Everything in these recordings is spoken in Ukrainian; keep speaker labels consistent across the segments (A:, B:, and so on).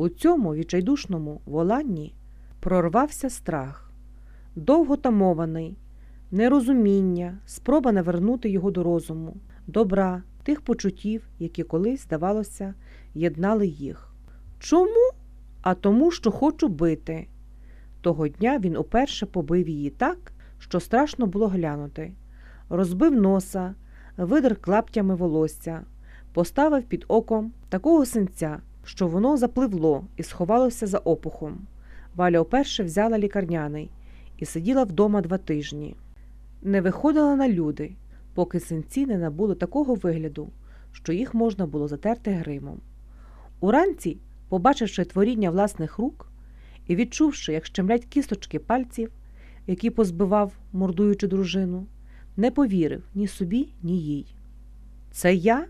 A: У цьому відчайдушному воланні прорвався страх, довго тамований, нерозуміння, спроба навернути його до розуму, добра, тих почуттів, які колись, здавалося, єднали їх. Чому? А тому, що хочу бити. Того дня він уперше побив її так, що страшно було глянути. Розбив носа, видер клаптями волосся, поставив під оком такого синця, що воно запливло і сховалося за опухом. Валя вперше взяла лікарняний і сиділа вдома два тижні. Не виходила на люди, поки синці не набули такого вигляду, що їх можна було затерти гримом. Уранці, побачивши творіння власних рук і відчувши, як щемлять кісточки пальців, які позбивав, мордуючи дружину, не повірив ні собі, ні їй. Це я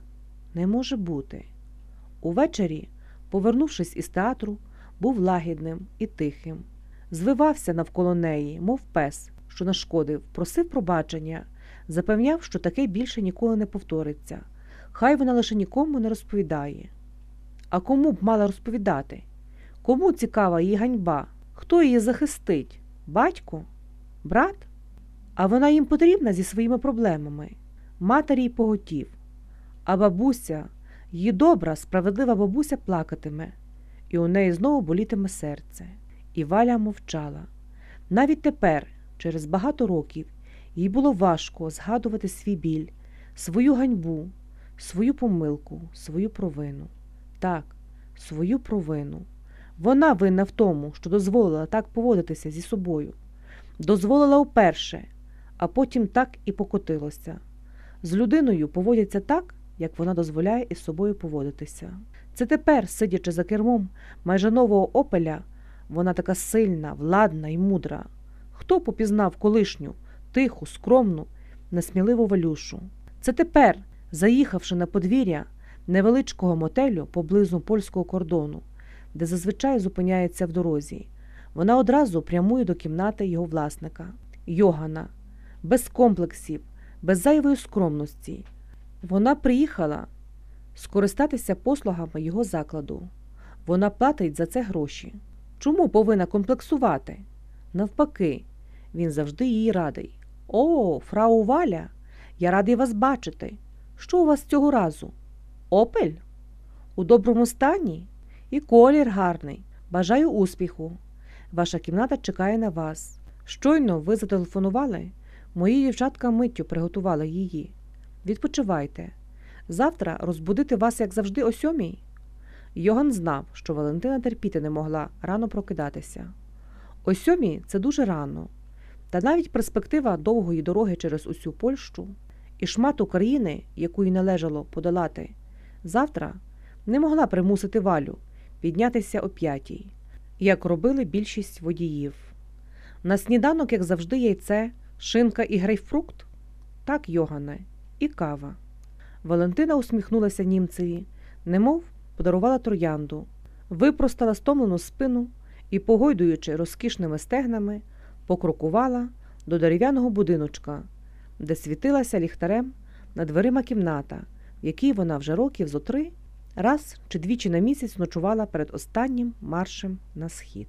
A: не може бути. Увечері, повернувшись із театру, був лагідним і тихим, звивався навколо неї, мов пес, що нашкодив, просив пробачення, запевняв, що таке більше ніколи не повториться. Хай вона лише нікому не розповідає. А кому б мала розповідати? Кому цікава її ганьба? Хто її захистить? Батько? Брат? А вона їм потрібна зі своїми проблемами. Матері й поготів. А бабуся, її добра, справедлива бабуся плакатиме, і у неї знову болітиме серце. І Валя мовчала. Навіть тепер, через багато років, їй було важко згадувати свій біль, свою ганьбу, свою помилку, свою провину. Так, свою провину. Вона винна в тому, що дозволила так поводитися зі собою, дозволила вперше, а потім так і покотилося. З людиною поводяться так, як вона дозволяє із собою поводитися. Це тепер, сидячи за кермом майже нового опеля, вона така сильна, владна і мудра. Хто попізнав колишню, тиху, скромну, несміливу валюшу? Це тепер, заїхавши на подвір'я невеличкого мотелю поблизу польського кордону, де зазвичай зупиняється в дорозі, вона одразу прямує до кімнати його власника, Йогана, без комплексів, без зайвої скромності. Вона приїхала скористатися послугами його закладу. Вона платить за це гроші. Чому повинна комплексувати? Навпаки, він завжди їй радий. О, фрау Валя, я радий вас бачити. Що у вас цього разу? Опель? У доброму стані? І колір гарний. Бажаю успіху. Ваша кімната чекає на вас. Щойно ви зателефонували. Мої дівчатка миттю приготували її. Відпочивайте. Завтра розбудити вас, як завжди, о сьомій. Йоган знав, що Валентина терпіти не могла рано прокидатися. О сьомій це дуже рано. Та навіть перспектива довгої дороги через усю Польщу і шмат України, яку й належало подолати, завтра не могла примусити валю піднятися о п'ятій, як робили більшість водіїв. На сніданок, як завжди, яйце, шинка і грейпфрукт? Так, Йогане, і кава. Валентина усміхнулася німцеві, немов подарувала троянду, випростала стомлену спину і, погойдуючи розкішними стегнами, покрокувала до дерев'яного будиночка, де світилася ліхтарем над дверима кімната, в якій вона вже років зо три раз чи двічі на місяць ночувала перед останнім маршем на схід.